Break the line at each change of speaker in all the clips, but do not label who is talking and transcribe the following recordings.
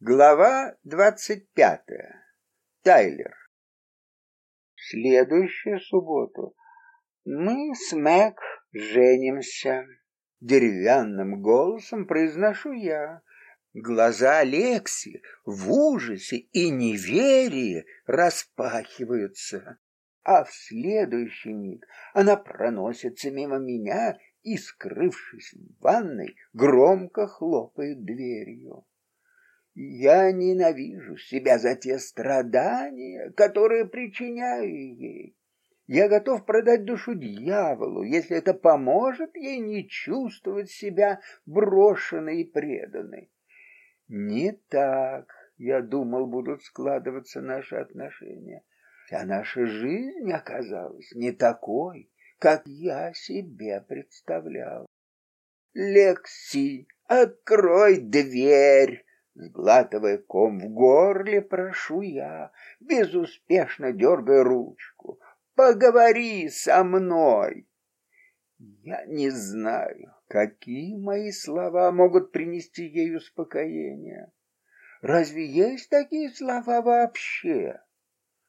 Глава двадцать пятая. Тайлер. В следующую субботу мы с Мэг женимся. Деревянным голосом произношу я. Глаза Алекси в ужасе и неверии распахиваются, а в следующий миг она проносится мимо меня и, скрывшись в ванной, громко хлопает дверью. Я ненавижу себя за те страдания, которые причиняю ей. Я готов продать душу дьяволу, если это поможет ей не чувствовать себя брошенной и преданной. Не так, я думал, будут складываться наши отношения. Вся наша жизнь оказалась не такой, как я себе представлял. Лекси, открой дверь! Сглатывая ком в горле, прошу я, безуспешно дергая ручку. Поговори со мной. Я не знаю, какие мои слова могут принести ей успокоение. Разве есть такие слова вообще?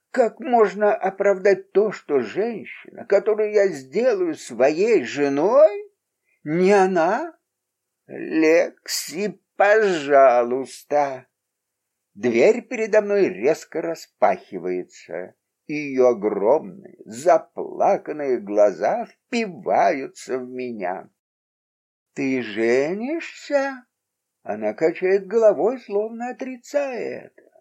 Как можно оправдать то, что женщина, которую я сделаю своей женой, не она? Лекси Пожалуйста. Дверь передо мной резко распахивается, ее огромные, заплаканные глаза впиваются в меня. Ты женишься? Она качает головой, словно отрицая это.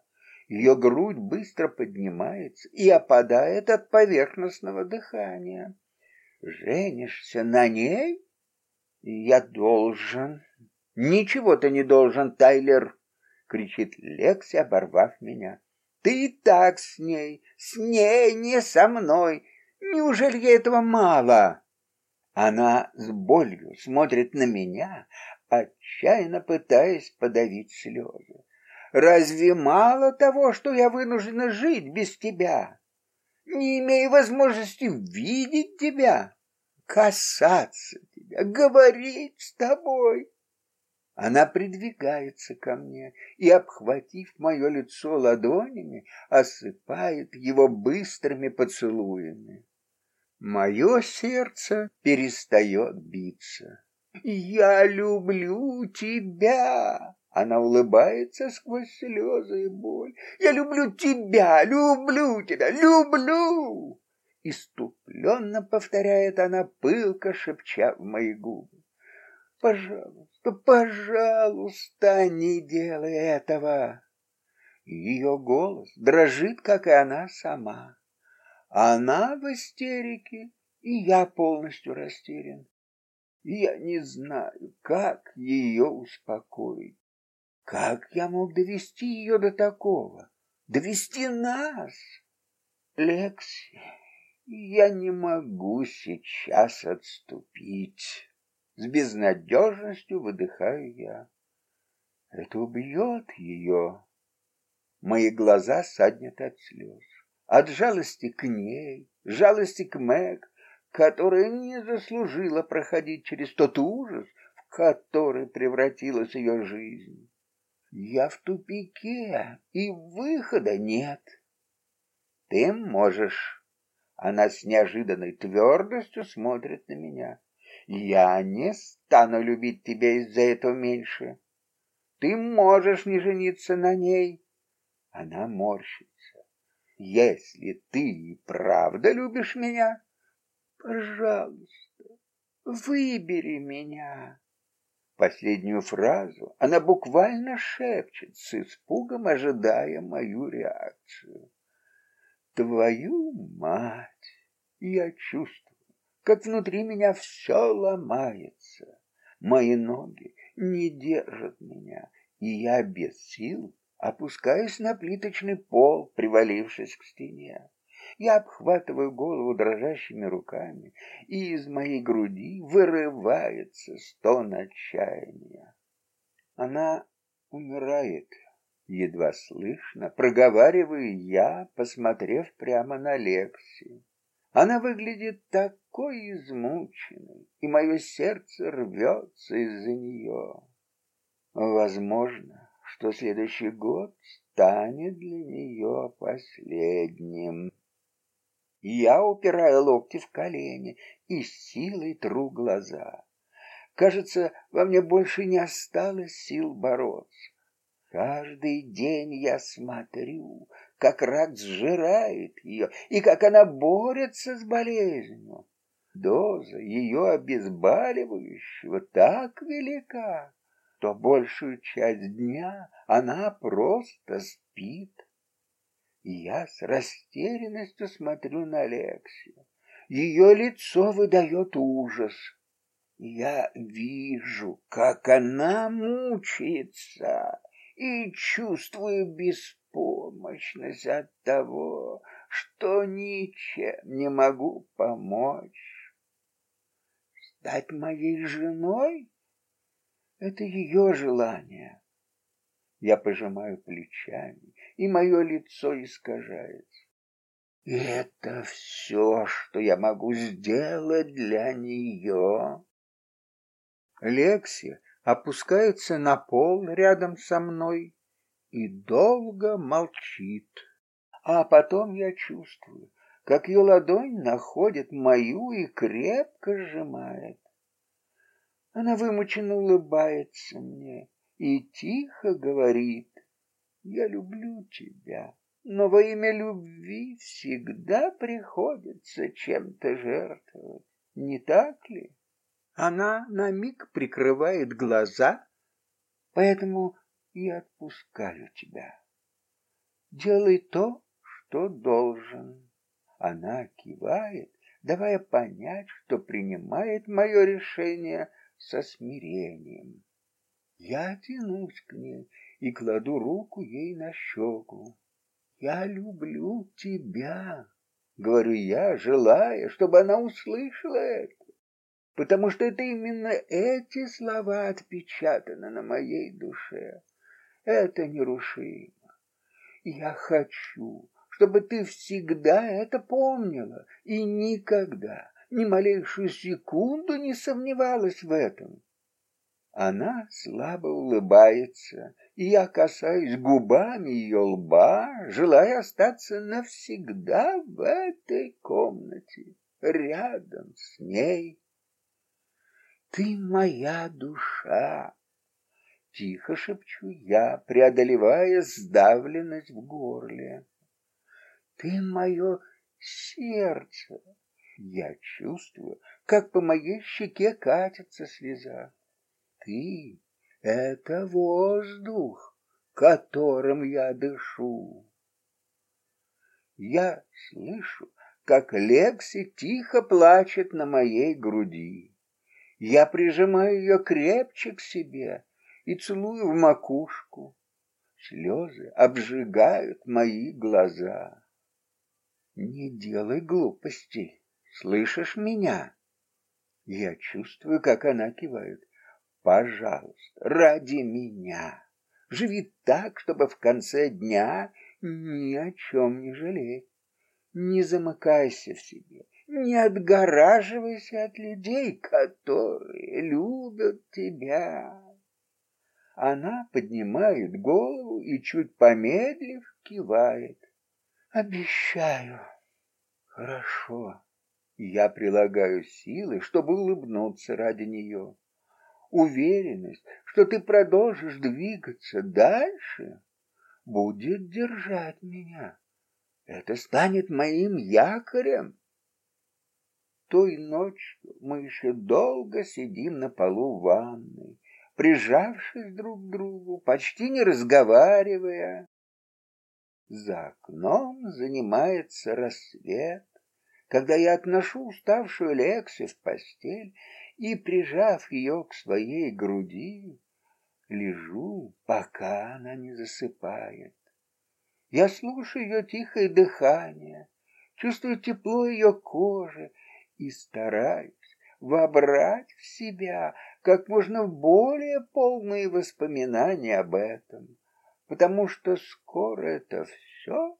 Ее грудь быстро поднимается и опадает от поверхностного дыхания. Женишься на ней? Я должен Ничего ты не должен, Тайлер, кричит Лекси, оборвав меня. Ты и так с ней, с ней, не со мной. Неужели ей этого мало? Она с болью смотрит на меня, отчаянно пытаясь подавить слезы. Разве мало того, что я вынуждена жить без тебя? Не имея возможности видеть тебя, касаться тебя, говорить с тобой. Она придвигается ко мне и, обхватив мое лицо ладонями, осыпает его быстрыми поцелуями. Мое сердце перестает биться. «Я люблю тебя!» Она улыбается сквозь слезы и боль. «Я люблю тебя! Люблю тебя! Люблю!» Иступленно повторяет она, пылко шепча в мои губы. Пожалуйста, пожалуйста, не делай этого. Ее голос дрожит, как и она сама. Она в истерике, и я полностью растерян. Я не знаю, как ее успокоить. Как я мог довести ее до такого? Довести нас? Лекси, я не могу сейчас отступить. С безнадежностью выдыхаю я. Это убьет ее. Мои глаза саднят от слез. От жалости к ней, жалости к Мэг, которая не заслужила проходить через тот ужас, в который превратилась ее жизнь. Я в тупике, и выхода нет. Ты можешь. Она с неожиданной твердостью смотрит на меня. Я не стану любить тебя из-за этого меньше. Ты можешь не жениться на ней. Она морщится. Если ты и правда любишь меня, пожалуйста, выбери меня. Последнюю фразу она буквально шепчет, с испугом ожидая мою реакцию. Твою мать! Я чувствую, как внутри меня все ломается. Мои ноги не держат меня, и я без сил опускаюсь на плиточный пол, привалившись к стене. Я обхватываю голову дрожащими руками, и из моей груди вырывается стон отчаяния. Она умирает, едва слышно, проговариваю я, посмотрев прямо на Лекси. Она выглядит такой измученной, и мое сердце рвется из-за нее. Возможно, что следующий год станет для нее последним. Я упираю локти в колени и силой тру глаза. Кажется, во мне больше не осталось сил бороться. Каждый день я смотрю, как рак сжирает ее, и как она борется с болезнью. Доза ее обезболивающего так велика, что большую часть дня она просто спит. И я с растерянностью смотрю на Алексию. Ее лицо выдает ужас. Я вижу, как она мучается, и чувствую беспомощность от того, что ничем не могу помочь. Стать моей женой — это ее желание. Я пожимаю плечами, и мое лицо искажается. И это все, что я могу сделать для нее. Лексия опускается на пол рядом со мной и долго молчит. А потом я чувствую, как ее ладонь находит мою и крепко сжимает. Она вымученно улыбается мне и тихо говорит, «Я люблю тебя, но во имя любви всегда приходится чем-то жертвовать, не так ли?» Она на миг прикрывает глаза, поэтому и отпускаю тебя. Делай то, что должен. Она кивает, давая понять, что принимает мое решение со смирением. Я тянусь к ней и кладу руку ей на щеку. «Я люблю тебя», — говорю я, желая, чтобы она услышала это потому что это именно эти слова отпечатаны на моей душе. Это нерушимо. Я хочу, чтобы ты всегда это помнила и никогда, ни малейшую секунду не сомневалась в этом. Она слабо улыбается, и я касаюсь губами ее лба, желая остаться навсегда в этой комнате, рядом с ней. Ты моя душа. Тихо шепчу я, преодолевая сдавленность в горле. Ты мое сердце. Я чувствую, как по моей щеке катится слеза. Ты — это воздух, которым я дышу. Я слышу, как Лекси тихо плачет на моей груди. Я прижимаю ее крепче к себе и целую в макушку. Слезы обжигают мои глаза. Не делай глупостей, слышишь меня? Я чувствую, как она кивает. Пожалуйста, ради меня. Живи так, чтобы в конце дня ни о чем не жалеть. Не замыкайся в себе, не отгораживайся от людей, которые любят тебя. Она поднимает голову и, чуть помедлив, кивает. Обещаю. Хорошо. Я прилагаю силы, чтобы улыбнуться ради нее. Уверенность, что ты продолжишь двигаться дальше, будет держать меня. Это станет моим якорем той ночью мы еще долго сидим на полу ванной, прижавшись друг к другу, почти не разговаривая. За окном занимается рассвет, когда я отношу уставшую Лекси в постель и, прижав ее к своей груди, лежу, пока она не засыпает. Я слушаю ее тихое дыхание, чувствую тепло ее кожи и стараюсь вобрать в себя как можно более полные воспоминания об этом, потому что скоро это все,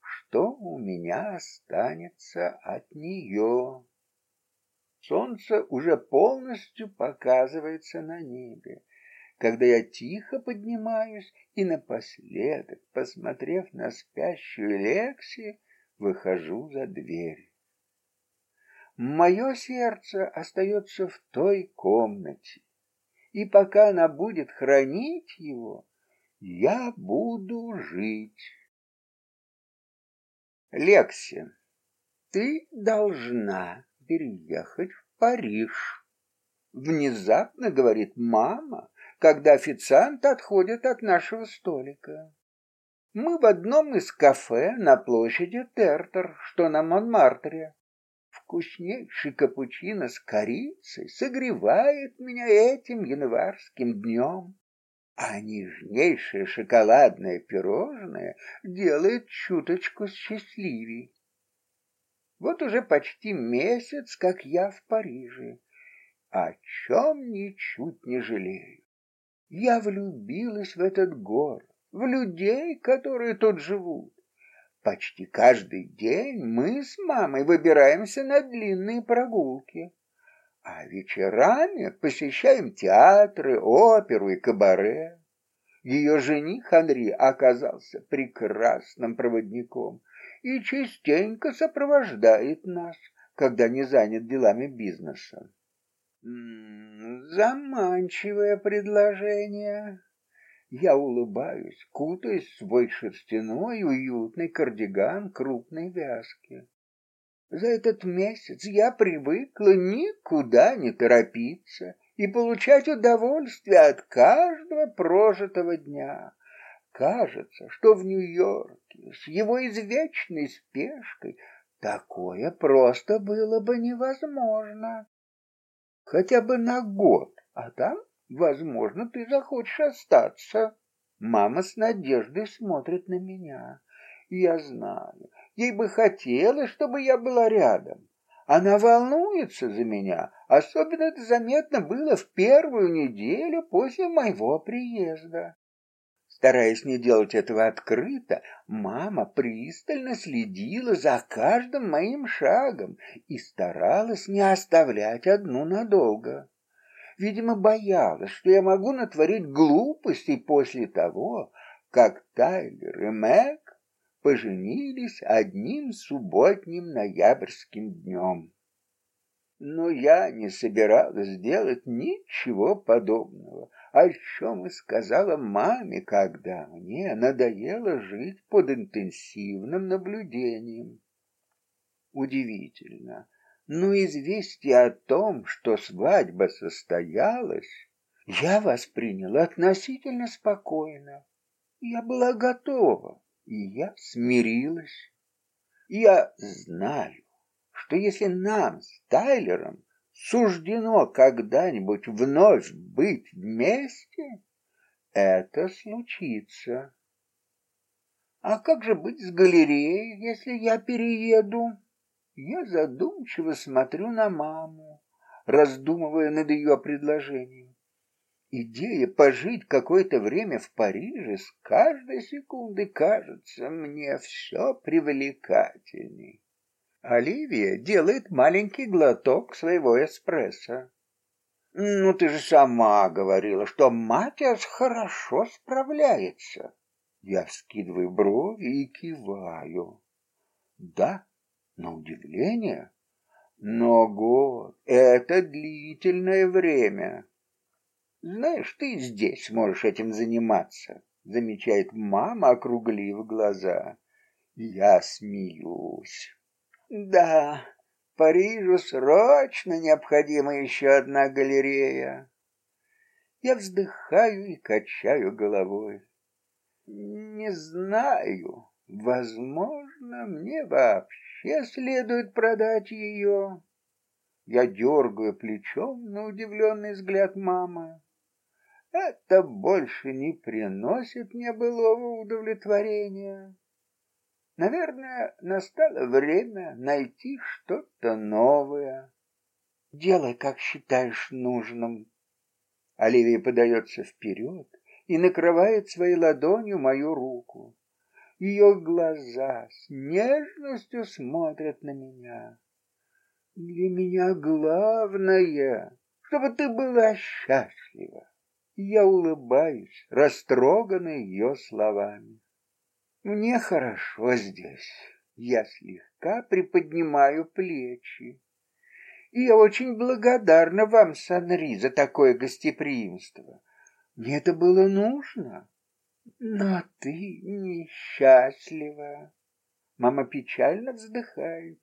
что у меня останется от нее. Солнце уже полностью показывается на небе. когда я тихо поднимаюсь и напоследок, посмотрев на спящую Лекси, выхожу за дверь. Мое сердце остается в той комнате, и пока она будет хранить его, я буду жить. Лекси, ты должна переехать в Париж. Внезапно говорит мама, когда официант отходит от нашего столика. Мы в одном из кафе на площади Тертер, что на Монмартре. Вкуснейший капучино с корицей согревает меня этим январским днем, а нежнейшее шоколадное пирожное делает чуточку счастливей. Вот уже почти месяц, как я в Париже, о чем ничуть не жалею. Я влюбилась в этот город, в людей, которые тут живут. Почти каждый день мы с мамой выбираемся на длинные прогулки, а вечерами посещаем театры, оперу и кабаре. Ее жених Анри оказался прекрасным проводником и частенько сопровождает нас, когда не занят делами бизнеса. Заманчивое предложение. Я улыбаюсь, кутаясь в свой шерстяной уютный кардиган крупной вязки. За этот месяц я привыкла никуда не торопиться и получать удовольствие от каждого прожитого дня. Кажется, что в Нью-Йорке с его извечной спешкой такое просто было бы невозможно хотя бы на год, а там, возможно, ты захочешь остаться. Мама с надеждой смотрит на меня. Я знаю, ей бы хотелось, чтобы я была рядом. Она волнуется за меня, особенно это заметно было в первую неделю после моего приезда. Стараясь не делать этого открыто, мама пристально следила за каждым моим шагом и старалась не оставлять одну надолго. Видимо, боялась, что я могу натворить глупостей после того, как Тайлер и Мэг поженились одним субботним ноябрьским днем. Но я не собиралась делать ничего подобного о чем и сказала маме, когда мне надоело жить под интенсивным наблюдением. Удивительно, но известие о том, что свадьба состоялась, я восприняла относительно спокойно. Я была готова, и я смирилась. Я знаю, что если нам с Тайлером суждено когда-нибудь вновь быть вместе, это случится. А как же быть с галереей, если я перееду? Я задумчиво смотрю на маму, раздумывая над ее предложением. Идея пожить какое-то время в Париже с каждой секунды кажется мне все привлекательней. Оливия делает маленький глоток своего эспрессо. Ну, ты же сама говорила, что Матиас хорошо справляется. Я вскидываю брови и киваю. Да, на удивление. Но год — это длительное время. Знаешь, ты здесь можешь этим заниматься, замечает мама, округлив глаза. Я смеюсь. Да, Парижу срочно необходима еще одна галерея. Я вздыхаю и качаю головой. Не знаю, возможно, мне вообще следует продать ее. Я дергаю плечом на удивленный взгляд мамы. Это больше не приносит мне былого удовлетворения. Наверное, настало время найти что-то новое. Делай, как считаешь нужным. Оливия подается вперед и накрывает своей ладонью мою руку. Ее глаза с нежностью смотрят на меня. Для меня главное, чтобы ты была счастлива. Я улыбаюсь, растроганный ее словами. Мне хорошо здесь. Я слегка приподнимаю плечи. И я очень благодарна вам, Санри, за такое гостеприимство. Мне это было нужно. Но ты несчастлива. Мама печально вздыхает.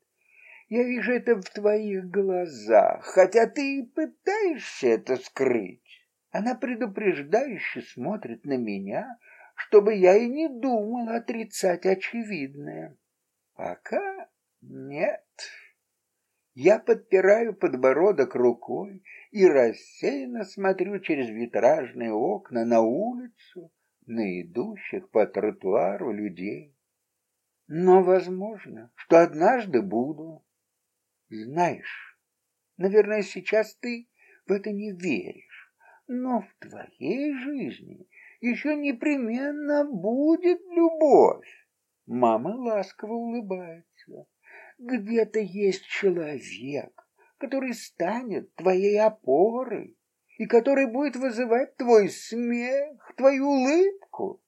Я вижу это в твоих глазах, хотя ты и пытаешься это скрыть. Она предупреждающе смотрит на меня, чтобы я и не думал отрицать очевидное. Пока нет. Я подпираю подбородок рукой и рассеянно смотрю через витражные окна на улицу, на идущих по тротуару людей. Но возможно, что однажды буду. Знаешь, наверное, сейчас ты в это не веришь, но в твоей жизни еще непременно будет любовь. Мама ласково улыбается где-то есть человек, который станет твоей опорой и который будет вызывать твой смех, твою улыбку.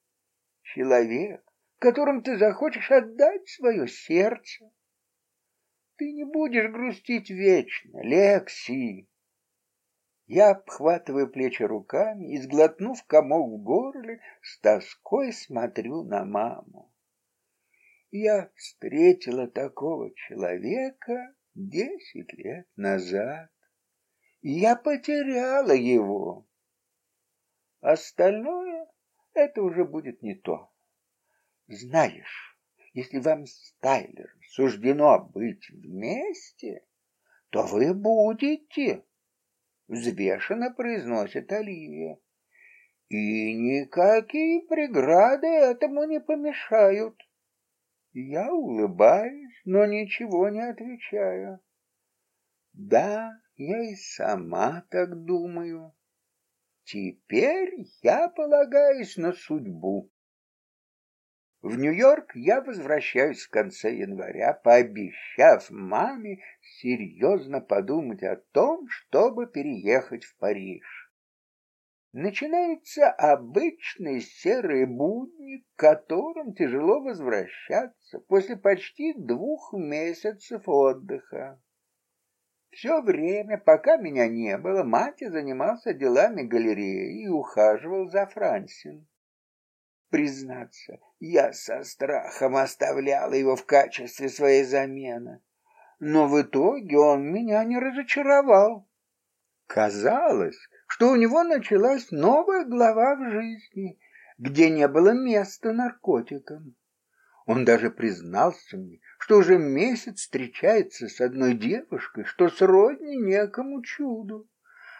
Человек, которым ты захочешь отдать свое сердце. Ты не будешь грустить вечно, Лекси. Я обхватываю плечи руками и, сглотнув комок в горле, с тоской смотрю на маму я встретила такого человека десять лет назад. Я потеряла его. Остальное — это уже будет не то. Знаешь, если вам с Тайлером суждено быть вместе, то вы будете, — взвешенно произносит Оливия. И никакие преграды этому не помешают. Я улыбаюсь, но ничего не отвечаю. Да, я и сама так думаю. Теперь я полагаюсь на судьбу. В Нью-Йорк я возвращаюсь в конце января, пообещав маме серьезно подумать о том, чтобы переехать в Париж начинаются обычные серые будни, к которым тяжело возвращаться после почти двух месяцев отдыха. Все время, пока меня не было, мать занимался делами галереи и ухаживал за Франсин. Признаться, я со страхом оставляла его в качестве своей замены, но в итоге он меня не разочаровал. Казалось, что у него началась новая глава в жизни, где не было места наркотикам. Он даже признался мне, что уже месяц встречается с одной девушкой, что сродни некому чуду.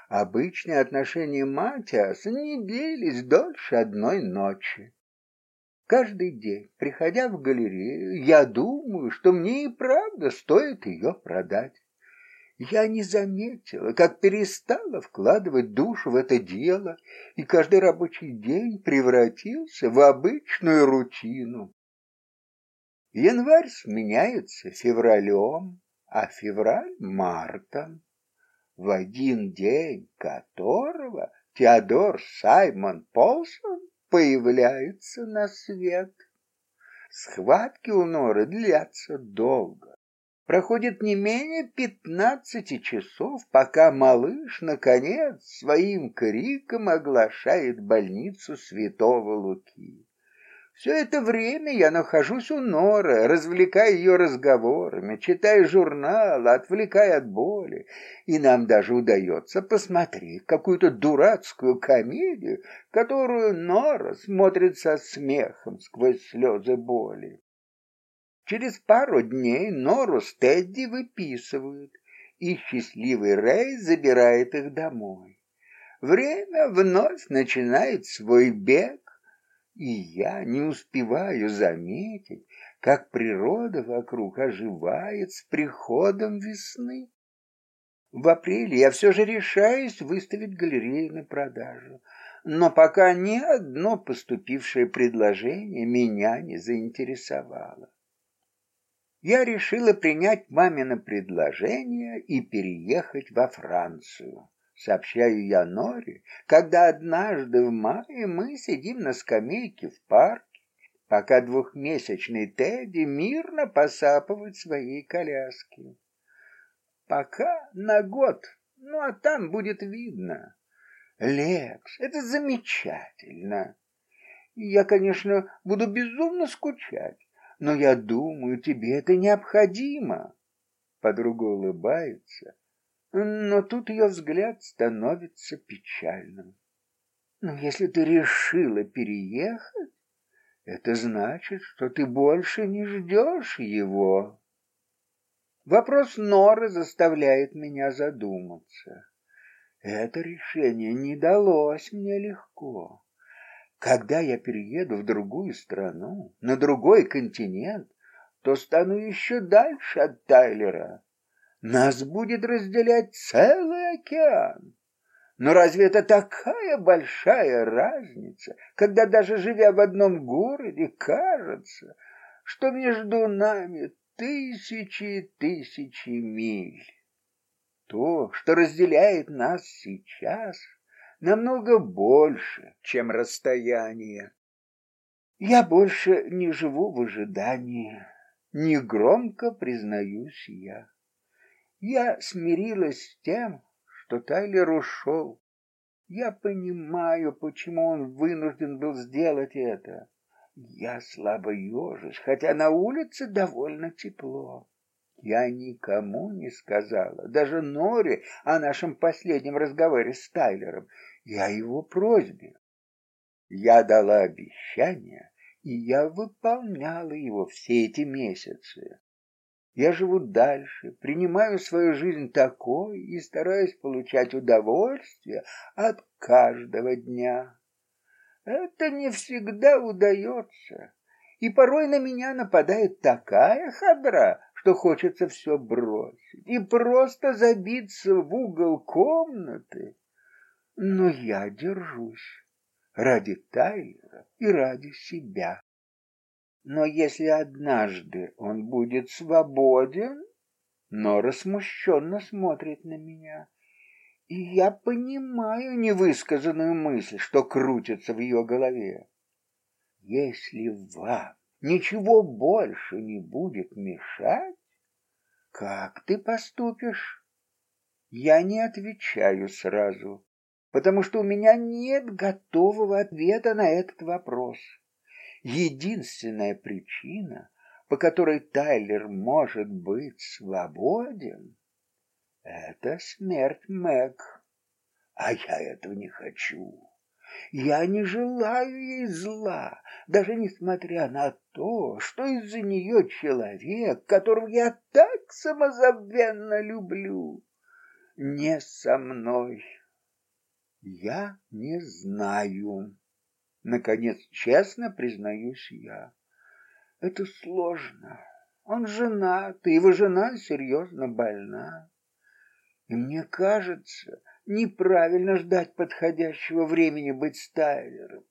Обычные отношения Матиаса не длились дольше одной ночи. Каждый день, приходя в галерею, я думаю, что мне и правда стоит ее продать. Я не заметила, как перестала вкладывать душу в это дело, и каждый рабочий день превратился в обычную рутину. Январь сменяется февралем, а февраль — мартом, в один день которого Теодор Саймон Полсон появляется на свет. Схватки у Норы длятся долго. Проходит не менее пятнадцати часов, пока малыш, наконец, своим криком оглашает больницу святого Луки. Все это время я нахожусь у Норы, развлекая ее разговорами, читая журнал, отвлекая от боли, и нам даже удается посмотреть какую-то дурацкую комедию, которую Нора смотрит со смехом сквозь слезы боли. Через пару дней Нору с Тедди выписывают, и счастливый Рэй забирает их домой. Время вновь начинает свой бег, и я не успеваю заметить, как природа вокруг оживает с приходом весны. В апреле я все же решаюсь выставить галерею на продажу, но пока ни одно поступившее предложение меня не заинтересовало я решила принять мамино предложение и переехать во Францию. Сообщаю я Норе, когда однажды в мае мы сидим на скамейке в парке, пока двухмесячный Тедди мирно посапывает в своей коляске. Пока на год, ну а там будет видно. Лекс, это замечательно. Я, конечно, буду безумно скучать, но я думаю, тебе это необходимо. Подруга улыбается, но тут ее взгляд становится печальным. Но если ты решила переехать, это значит, что ты больше не ждешь его. Вопрос Норы заставляет меня задуматься. Это решение не далось мне легко. Когда я перееду в другую страну, на другой континент, то стану еще дальше от Тайлера. Нас будет разделять целый океан. Но разве это такая большая разница, когда даже живя в одном городе, кажется, что между нами тысячи и тысячи миль? То, что разделяет нас сейчас, намного больше, чем расстояние. Я больше не живу в ожидании, негромко признаюсь я. Я смирилась с тем, что Тайлер ушел. Я понимаю, почему он вынужден был сделать это. Я слабо ежусь, хотя на улице довольно тепло. Я никому не сказала, даже Норе, о нашем последнем разговоре с Тайлером и о его просьбе. Я дала обещание, и я выполняла его все эти месяцы. Я живу дальше, принимаю свою жизнь такой и стараюсь получать удовольствие от каждого дня. Это не всегда удается, и порой на меня нападает такая хадра, что хочется все бросить и просто забиться в угол комнаты. Но я держусь ради Тайлера и ради себя. Но если однажды он будет свободен, Нора смущенно смотрит на меня, и я понимаю невысказанную мысль, что крутится в ее голове. Если вам ничего больше не будет мешать, как ты поступишь? Я не отвечаю сразу, потому что у меня нет готового ответа на этот вопрос. Единственная причина, по которой Тайлер может быть свободен, это смерть Мэг. А я этого не хочу. Я не желаю ей зла, даже несмотря на то, что из-за нее человек, которого я так самозабвенно люблю, не со мной. Я не знаю. Наконец, честно признаюсь я. Это сложно. Он женат, и его жена серьезно больна. И мне кажется, неправильно ждать подходящего времени быть Стайлером,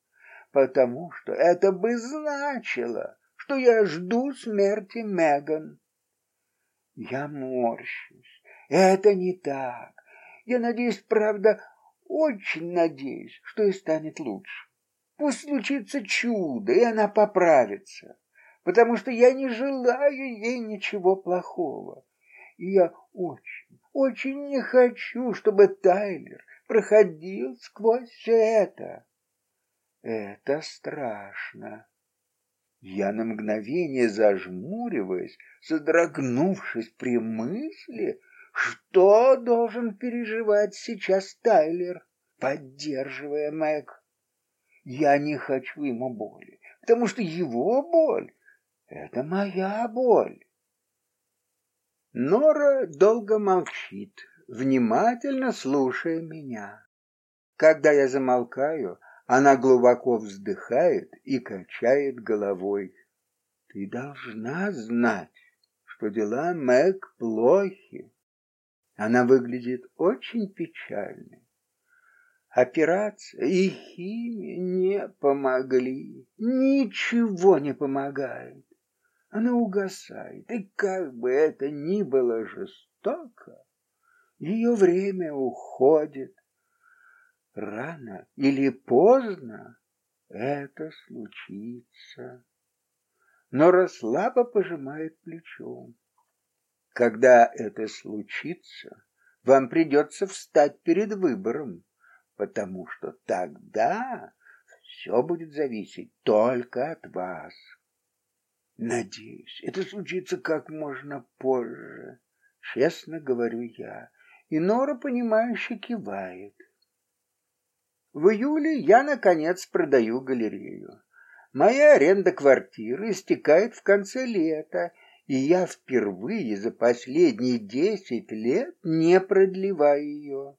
потому что это бы значило, что я жду смерти Меган. Я морщусь. Это не так. Я надеюсь, правда, очень надеюсь, что и станет лучше. Пусть случится чудо, и она поправится, потому что я не желаю ей ничего плохого. И я очень, очень не хочу, чтобы Тайлер проходил сквозь все это. Это страшно. Я на мгновение зажмуриваясь, содрогнувшись при мысли, что должен переживать сейчас Тайлер, поддерживая Мэг. Я не хочу ему боли, потому что его боль — это моя боль. Нора долго молчит, внимательно слушая меня. Когда я замолкаю, она глубоко вздыхает и качает головой. Ты должна знать, что дела Мэг плохи. Она выглядит очень печальной. Операция и химия не помогли. Ничего не помогает. Она угасает, и как бы это ни было жестоко, ее время уходит. Рано или поздно это случится. Нора слабо пожимает плечом. Когда это случится, вам придется встать перед выбором, потому что тогда все будет зависеть только от вас. Надеюсь, это случится как можно позже, честно говорю я, и Нора, понимающе кивает. В июле я, наконец, продаю галерею. Моя аренда квартиры истекает в конце лета, и я впервые за последние десять лет не продлеваю ее.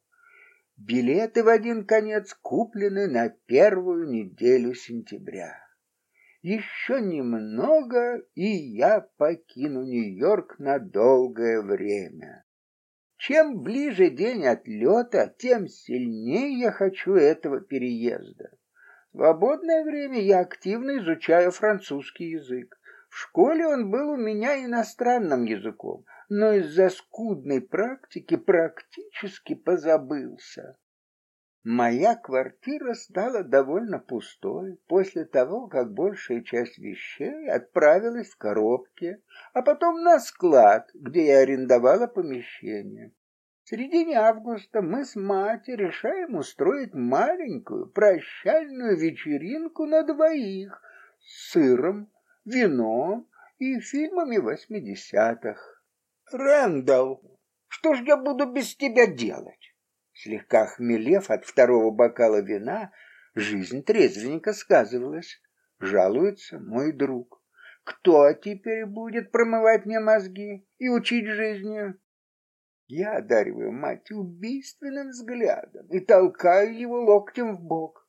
Билеты в один конец куплены на первую неделю сентября. Еще немного, и я покину Нью-Йорк на долгое время. Чем ближе день отлета, тем сильнее я хочу этого переезда. В свободное время я активно изучаю французский язык. В школе он был у меня иностранным языком, но из-за скудной практики практически позабылся. Моя квартира стала довольно пустой после того, как большая часть вещей отправилась в коробки, а потом на склад, где я арендовала помещение. В середине августа мы с Мати решаем устроить маленькую прощальную вечеринку на двоих с сыром, вином и фильмами восьмидесятых. Рэндалл, что ж я буду без тебя делать? Слегка хмелев от второго бокала вина, жизнь трезвенненько сказывалась. Жалуется мой друг. Кто теперь будет промывать мне мозги и учить жизни? Я одариваю мать убийственным взглядом и толкаю его локтем в бок.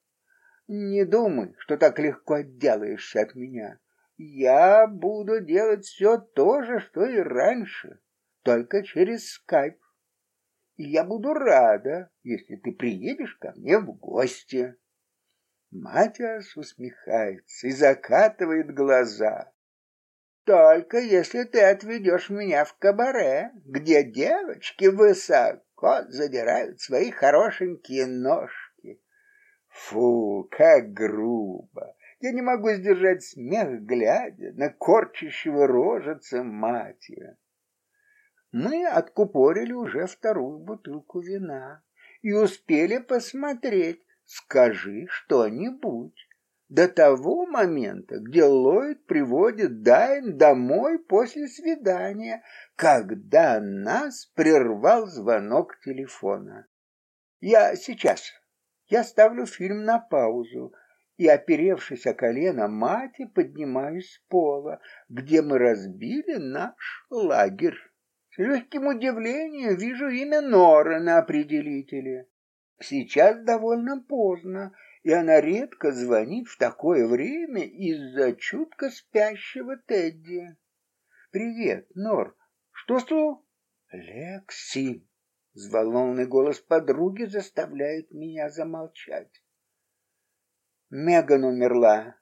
Не думай, что так легко отделаешься от меня. Я буду делать все то же, что и раньше, только через скайп и я буду рада, если ты приедешь ко мне в гости. Матиас усмехается и закатывает глаза. Только если ты отведешь меня в кабаре, где девочки высоко задирают свои хорошенькие ножки. Фу, как грубо! Я не могу сдержать смех, глядя на корчащего рожица Матия мы откупорили уже вторую бутылку вина и успели посмотреть «Скажи что-нибудь» до того момента, где Ллойд приводит Дайн домой после свидания, когда нас прервал звонок телефона. Я сейчас. Я ставлю фильм на паузу и, оперевшись о колено мати, поднимаюсь с пола, где мы разбили наш лагерь легким удивлением вижу имя Норы на определителе. Сейчас довольно поздно, и она редко звонит в такое время из-за чутко спящего Тедди. «Привет, Нор. Что что?» «Лекси!» Взволнованный голос подруги заставляет меня замолчать. Меган умерла.